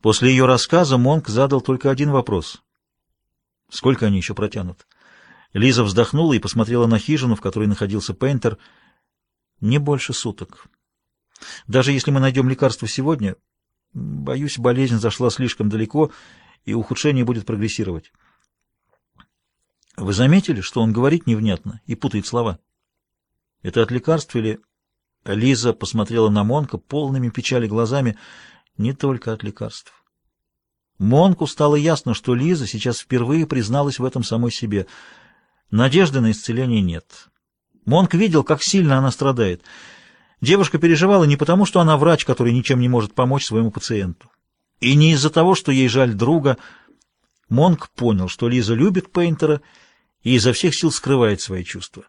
После ее рассказа Монк задал только один вопрос. Сколько они еще протянут? Лиза вздохнула и посмотрела на хижину, в которой находился Пейнтер. Не больше суток. Даже если мы найдем лекарство сегодня, боюсь, болезнь зашла слишком далеко, и ухудшение будет прогрессировать. Вы заметили, что он говорит невнятно и путает слова? Это от лекарств или... Лиза посмотрела на Монка полными печали глазами. Не только от лекарств. Монку стало ясно, что Лиза сейчас впервые призналась в этом самой себе. Надежды на исцеление нет. Монк видел, как сильно она страдает. Девушка переживала не потому, что она врач, который ничем не может помочь своему пациенту. И не из-за того, что ей жаль друга. Монк понял, что Лиза любит Пейнтера и изо всех сил скрывает свои чувства.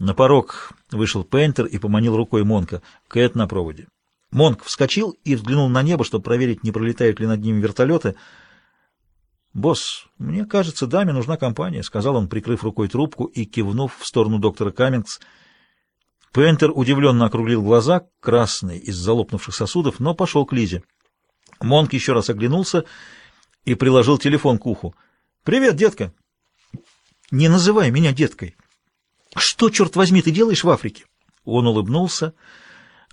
На порог вышел Пейнтер и поманил рукой Монка. Кэт на проводе. Монк вскочил и взглянул на небо, чтобы проверить, не пролетают ли над ними вертолеты. «Босс, мне кажется, даме нужна компания», — сказал он, прикрыв рукой трубку и кивнув в сторону доктора Каммингс. Пентер удивленно округлил глаза, красные из залопнувших сосудов, но пошел к Лизе. Монк еще раз оглянулся и приложил телефон к уху. «Привет, детка!» «Не называй меня деткой!» «Что, черт возьми, ты делаешь в Африке?» Он улыбнулся.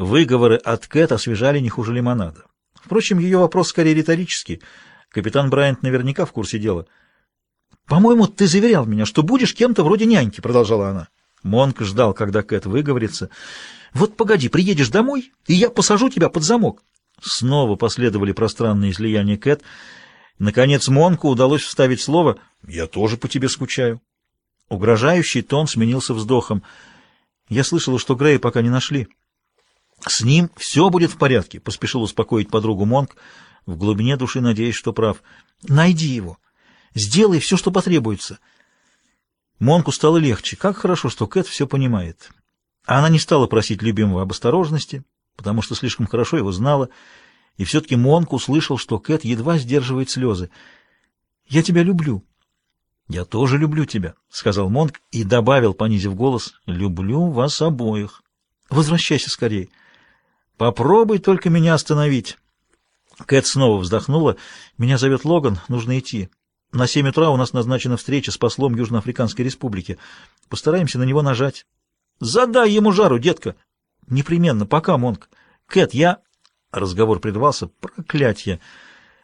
Выговоры от Кэт освежали не хуже лимонада. Впрочем, ее вопрос скорее риторический. Капитан Брайант наверняка в курсе дела. «По-моему, ты заверял меня, что будешь кем-то вроде няньки», — продолжала она. Монк ждал, когда Кэт выговорится. «Вот погоди, приедешь домой, и я посажу тебя под замок». Снова последовали пространные излияния Кэт. Наконец Монку удалось вставить слово «Я тоже по тебе скучаю». Угрожающий тон сменился вздохом. «Я слышала, что Грея пока не нашли». «С ним все будет в порядке», — поспешил успокоить подругу Монк, в глубине души надеясь, что прав. «Найди его. Сделай все, что потребуется». Монку стало легче. Как хорошо, что Кэт все понимает. Она не стала просить любимого об осторожности, потому что слишком хорошо его знала, и все-таки Монк услышал, что Кэт едва сдерживает слезы. «Я тебя люблю». «Я тоже люблю тебя», — сказал Монк и добавил, понизив голос, «люблю вас обоих. Возвращайся скорее». Попробуй только меня остановить. Кэт снова вздохнула. Меня зовет Логан, нужно идти. На семь утра у нас назначена встреча с послом Южноафриканской республики. Постараемся на него нажать. Задай ему жару, детка. Непременно. Пока, Монк. Кэт, я... Разговор прервался. Проклятье.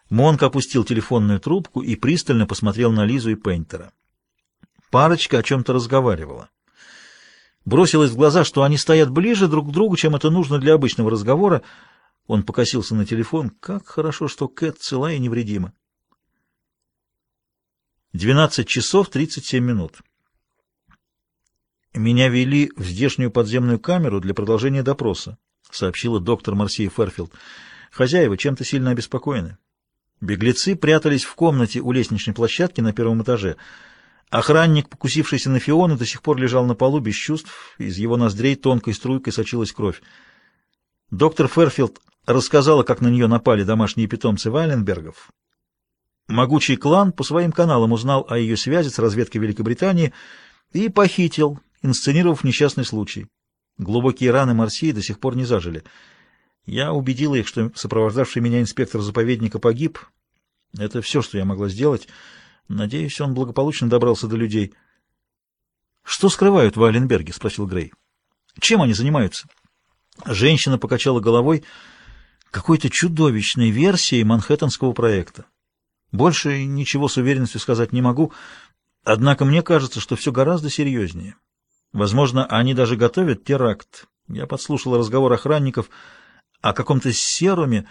Монк опустил телефонную трубку и пристально посмотрел на Лизу и Пейнтера. Парочка о чем-то разговаривала. Бросилось в глаза, что они стоят ближе друг к другу, чем это нужно для обычного разговора. Он покосился на телефон. Как хорошо, что Кэт цела и невредима. 12 часов 37 минут. «Меня вели в здешнюю подземную камеру для продолжения допроса», — сообщила доктор Марсия Ферфилд. «Хозяева чем-то сильно обеспокоены. Беглецы прятались в комнате у лестничной площадки на первом этаже — Охранник, покусившийся на Фиону, до сих пор лежал на полу без чувств, из его ноздрей тонкой струйкой сочилась кровь. Доктор Ферфилд рассказала, как на нее напали домашние питомцы Вайленбергов. Могучий клан по своим каналам узнал о ее связи с разведкой Великобритании и похитил, инсценировав несчастный случай. Глубокие раны Марсии до сих пор не зажили. Я убедила их, что сопровождавший меня инспектор заповедника погиб. Это все, что я могла сделать. Надеюсь, он благополучно добрался до людей. — Что скрывают в Айленберге? — спросил Грей. — Чем они занимаются? Женщина покачала головой какой-то чудовищной версией манхэттенского проекта. Больше ничего с уверенностью сказать не могу, однако мне кажется, что все гораздо серьезнее. Возможно, они даже готовят теракт. Я подслушал разговор охранников о каком-то серуме,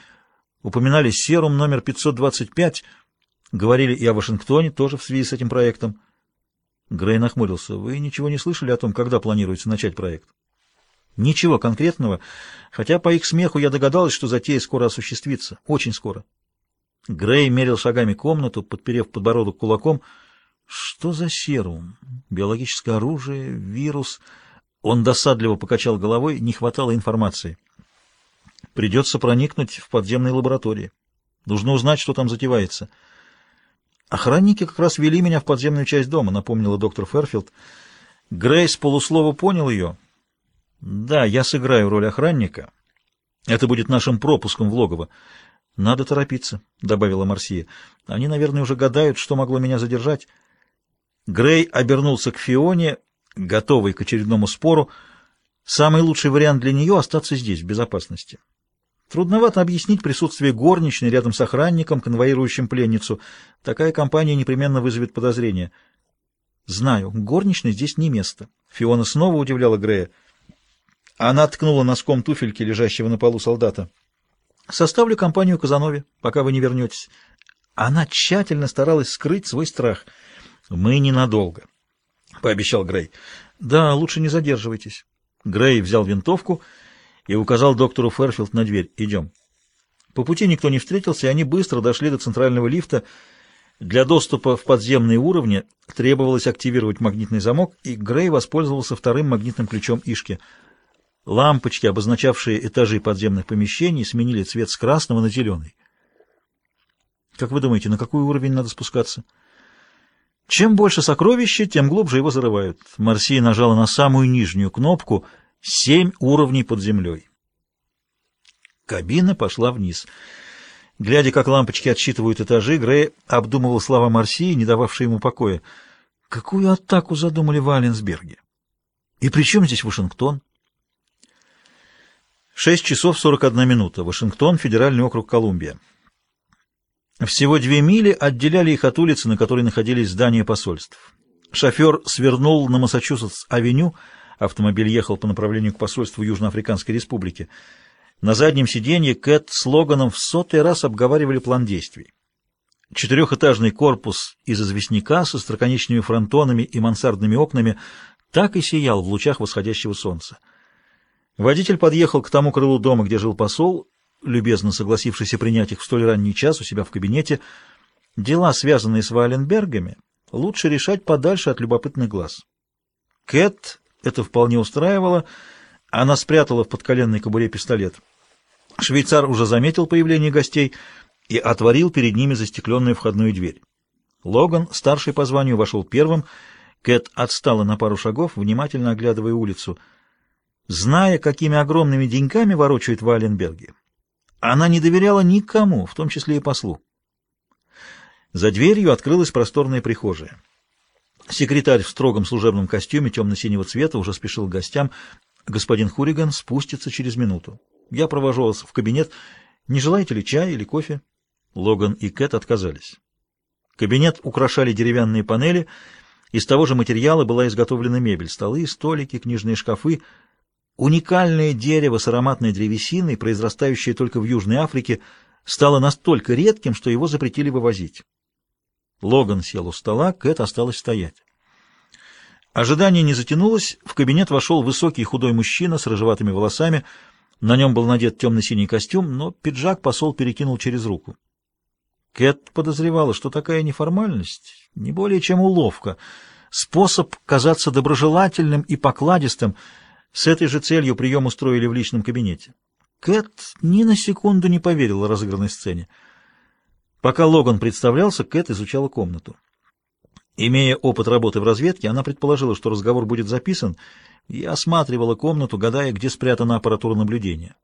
упоминали серум номер 525, Говорили и о Вашингтоне, тоже в связи с этим проектом. Грей нахмурился. Вы ничего не слышали о том, когда планируется начать проект? Ничего конкретного, хотя по их смеху я догадалась, что затея скоро осуществится. Очень скоро. Грей мерил шагами комнату, подперев подбородок кулаком. Что за серум? Биологическое оружие? Вирус? Он досадливо покачал головой, не хватало информации. Придется проникнуть в подземные лаборатории. Нужно узнать, что там затевается. — Охранники как раз вели меня в подземную часть дома, напомнила доктор Ферфилд. Грейс полуслова понял ее. Да, я сыграю роль охранника. Это будет нашим пропуском в логово. «Надо торопиться», — добавила Марсия. «Они, наверное, уже гадают, что могло меня задержать». Грей обернулся к Фионе, готовый к очередному спору. Самый лучший вариант для нее — остаться здесь, в безопасности. Трудновато объяснить присутствие горничной рядом с охранником, конвоирующим пленницу. Такая компания непременно вызовет подозрение. «Знаю, горничной здесь не место». Фиона снова удивляла Грея. Она ткнула носком туфельки, лежащего на полу солдата. «Составлю компанию Казанове, пока вы не вернетесь». Она тщательно старалась скрыть свой страх. «Мы ненадолго», — пообещал Грей. «Да, лучше не задерживайтесь». Грей взял винтовку и указал доктору Ферфилд на дверь. «Идем». По пути никто не встретился, и они быстро дошли до центрального лифта. Для доступа в подземные уровни требовалось активировать магнитный замок, и Грей воспользовался вторым магнитным ключом Ишки — Лампочки, обозначавшие этажи подземных помещений, сменили цвет с красного на зеленый. Как вы думаете, на какой уровень надо спускаться? Чем больше сокровища, тем глубже его зарывают. Марсия нажала на самую нижнюю кнопку «Семь уровней под землей». Кабина пошла вниз. Глядя, как лампочки отсчитывают этажи, Грей обдумывал слова Марсии, не дававшие ему покоя. Какую атаку задумали в Аленсберге? И при чем здесь Вашингтон? 6 часов 41 минута. Вашингтон, Федеральный округ Колумбия. Всего две мили отделяли их от улицы, на которой находились здания посольств. Шофер свернул на Массачусетс-авеню, автомобиль ехал по направлению к посольству Южноафриканской Республики. На заднем сиденье Кэт с Логаном в сотый раз обговаривали план действий. Четырехэтажный корпус из известняка со строконечными фронтонами и мансардными окнами так и сиял в лучах восходящего солнца. Водитель подъехал к тому крылу дома, где жил посол, любезно согласившийся принять их в столь ранний час у себя в кабинете. Дела, связанные с Валенбергами, лучше решать подальше от любопытных глаз. Кэт это вполне устраивало, она спрятала в подколенной кобуре пистолет. Швейцар уже заметил появление гостей и отворил перед ними застекленную входную дверь. Логан, старший по званию, вошел первым. Кэт отстала на пару шагов, внимательно оглядывая улицу — Зная, какими огромными деньгами ворочают в Аленберге, она не доверяла никому, в том числе и послу. За дверью открылась просторная прихожая. Секретарь в строгом служебном костюме темно-синего цвета уже спешил к гостям. Господин Хуриган спустится через минуту. Я провожу вас в кабинет. Не желаете ли чая или кофе? Логан и Кэт отказались. Кабинет украшали деревянные панели. Из того же материала была изготовлена мебель. Столы, столики, книжные шкафы — Уникальное дерево с ароматной древесиной, произрастающее только в Южной Африке, стало настолько редким, что его запретили вывозить. Логан сел у стола, Кэт осталась стоять. Ожидание не затянулось, в кабинет вошел высокий худой мужчина с рыжеватыми волосами, на нем был надет темно-синий костюм, но пиджак посол перекинул через руку. Кэт подозревала, что такая неформальность не более чем уловка, способ казаться доброжелательным и покладистым — с этой же целью прием устроили в личном кабинете. Кэт ни на секунду не поверила разыгранной сцене. Пока Логан представлялся, Кэт изучала комнату. Имея опыт работы в разведке, она предположила, что разговор будет записан, и осматривала комнату, гадая, где спрятана аппаратура наблюдения.